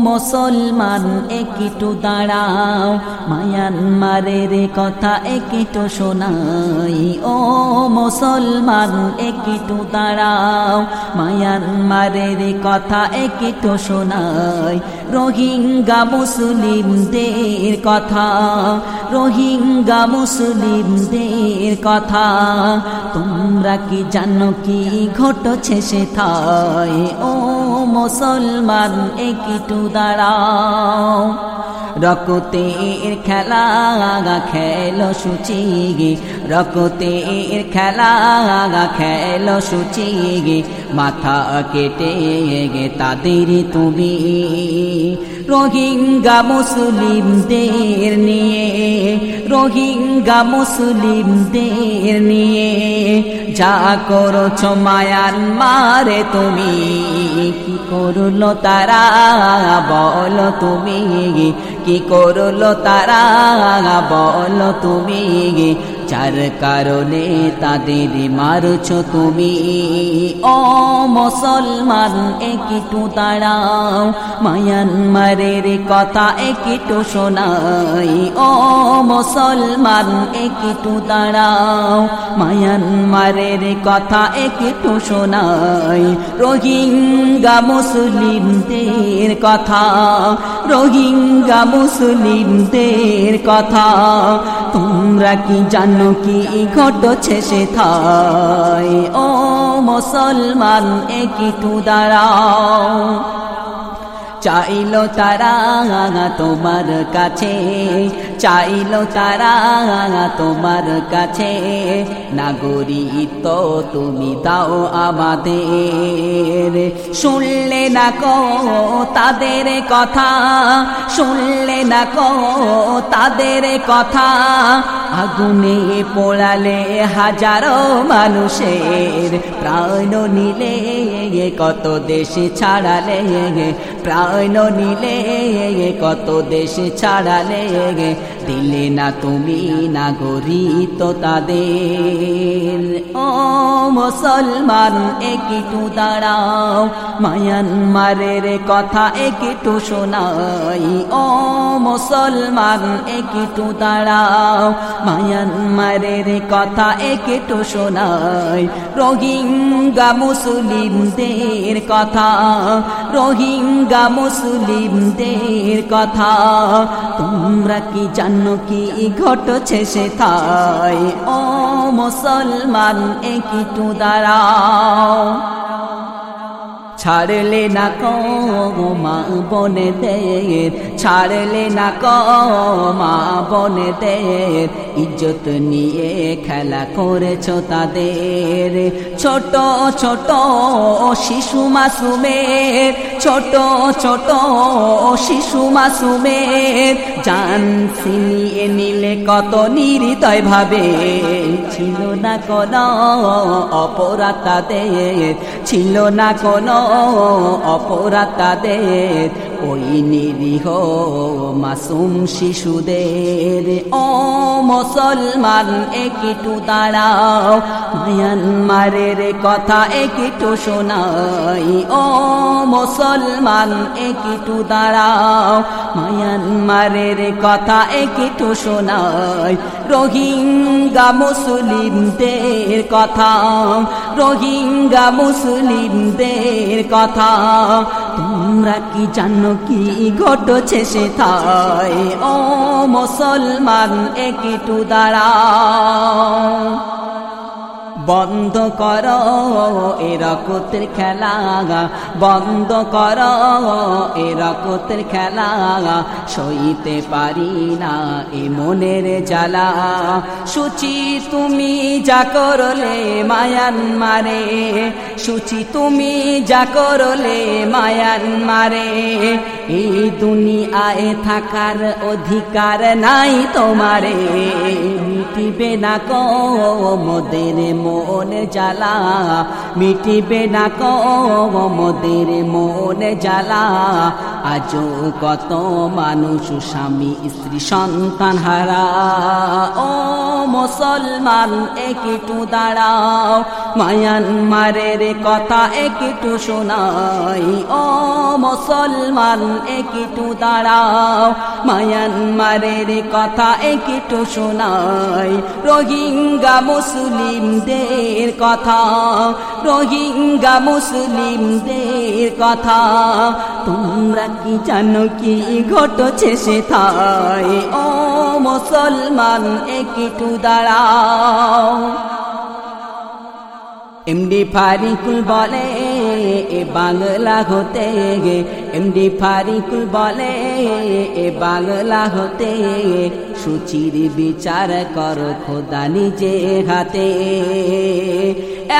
মুসলমান একটু দাঁড়াও। মায়ানমারের কথা একটু শোনাই। ও মুসলমান একটু দাঁড়াও মায়ানমারের কথা একটু শোনাই। রোহিঙ্গা মুসলিমদের কথা, রোহিঙ্গা মুসলিমদের কথা। তোমরা কি জানো কি ঘটছে সে থাই ও মুসলমান, একটু দাঁড়াও। রকতের খেলা খেলো সুচি গে রকতের খেলা খেলো সুচি গে মাথা কেটে গে তাদের তুমি। রোহিঙ্গা মুসলিমদের নিয়ে, রোহিঙ্গা মুসলিমদের নিয়ে যা করছ মায়ান মারে তুমি, কি করল তারা বল তুমি? কি করল তারা? বলো তুমি যার কারণে তাদের মারছ তুমি। ও মুসলমান, একটু দাঁড়াও। মায়ানমারের কথা একটু শোনাই। ও মুসলমান, একটু দাঁড়াও। মায়ানমারের কথা একটু শোনাই। রোহিঙ্গা মুসলিমদের কথা। রোহিঙ্গা মুসলিমদের কথা। তোমরা কি জানো কি ঘটছে সে থাই ও মুসলমান একটু দাঁড়াও? চাইল তারা তোমার কাছে, চাইল তারা তোমার কাছে নাগরিক তুমি দাও আমাদের। শুনলে না কো তাদের কথা, শুনলে না কো তাদের কথা আগুনে পোড়ালে হাজারো মানুষের প্রাণ নিলে কত দেশে ছাড়ালে প্রাণ নিলে কত দেশে ছাড়ালে দিলে না তুমি নাগরিক তাদের। মুসলমান, একটু দাঁড়াও। মায়ানমারের কথা একটু শোনাই। ও মুসলমান, একটু দাঁড়াও। মায়ানমারের কথা একটু শোনাই। রোহিঙ্গা মুসলিমদের কথা, রোহিঙ্গা মুসলিমদের কথা। তোমরা কি জানো কি ঘটছে সে তাই ও মুসলমান, একটু দাঁড়াও ছাড়লে না কো মা বনে দের ছাড়লে না কো মা বনে দের ইজ্জত নিয়ে খেলা করেছ তাদের। ছোট ছোট শিশু মাসুমের, ছোট ছোট শিশু মাসুমের। জান ছিনিয়ে নিলে কত নিরিতয় ভাবে। ছিল না কোন অপরাধ তাদের, ছিল না কোনো অপরাধ তাদের ওই নিরীহ মাসুম শিশুদের। ও মুসলমান, একটু দাঁড়াও, মায়ানমারের কথা একটু শোনাই। ও মুসলমান, একটু দাঁড়াও, মায়ানমারের কথা একটু শোনাই। রোহিঙ্গা মুসলিমদের কথা, রোহিঙ্গা মুসলিমদের কথা। তোমরা কি জানো কি ঘটছে সে থায় ও মুসলমান একটু দাঁড়াও বন্ধ কর এরকতের খেলা। বন্ধ কর এরকতের খেলা। সইতে পারি না এ মনের জ্বালা। সুচি তুমি যা করলে মায়ান মারে। সুচি তুমি যা করলে মায়ান মারে। এই দুনিয়ায় থাকার অধিকার নাই তোমারে। মিটিবে না কো মন জ্বালা, মিটিবে না কো মন জ্বালা। আজও কত মানুষ স্বামী, স্ত্রী, সন্তান হারা। ও মুসলমান, একটু দাঁড়াও। মায়ানমারের কথা একটু শোনাই। ও মুসলমান, একটু দাঁড়াও। মায়ানমারের কথা একটু শোনাই। রোহিঙ্গা মুসলিমদের কথা, রোহিঙ্গা মুসলিমদের কথা। তোমরা কি জানো কি ঘটছে সে থাই ও মুসলমান, একটু দাঁড়াও। এমডি ফারিকুল বলে এ বাংলা হতে গে এমডি ফারিকুল বলে এ বাংলা হতে সুচির বিচার কর খোদা নিজে হাতে।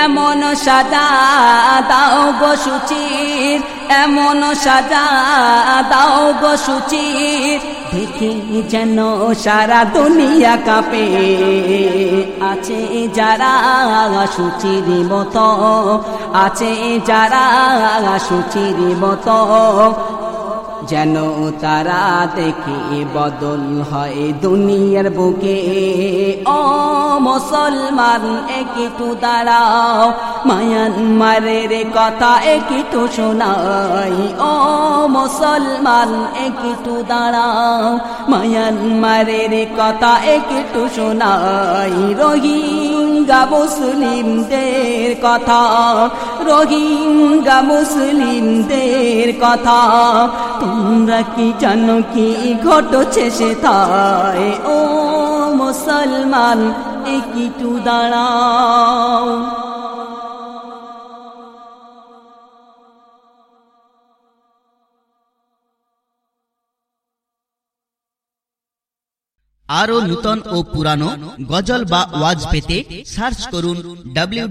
এমন সাজা দাও গো সুচির, এমন সাজা দাও গো সুচির। দেখে যেন সারা দুনিয়া কাঁপে। আছে যারা সুচির মতো, আছে যারা সুচির মতো। যেন তারা দেখে বদল হয় দুনিয়ার বুকে। ও মুসলমান, একটু দাঁড়াও, মায়ানমারের কথা একটু শোনাই। ও মুসলমান, একটু দাঁড়াও, মায়ানমারের কথা একটু শোনাই। রোহিঙ্গা মুসলিমদের কথা রোহিঙ্গা মুসলিমদের কথা। তোমরা কি জানো কি ঘটছে সে তাই ও মুসলমান একটু দাঁড়াও। আরও নূতন ও পুরানো গজল বা ওয়াজ পেতে সার্চ করুন ডাব্লিউ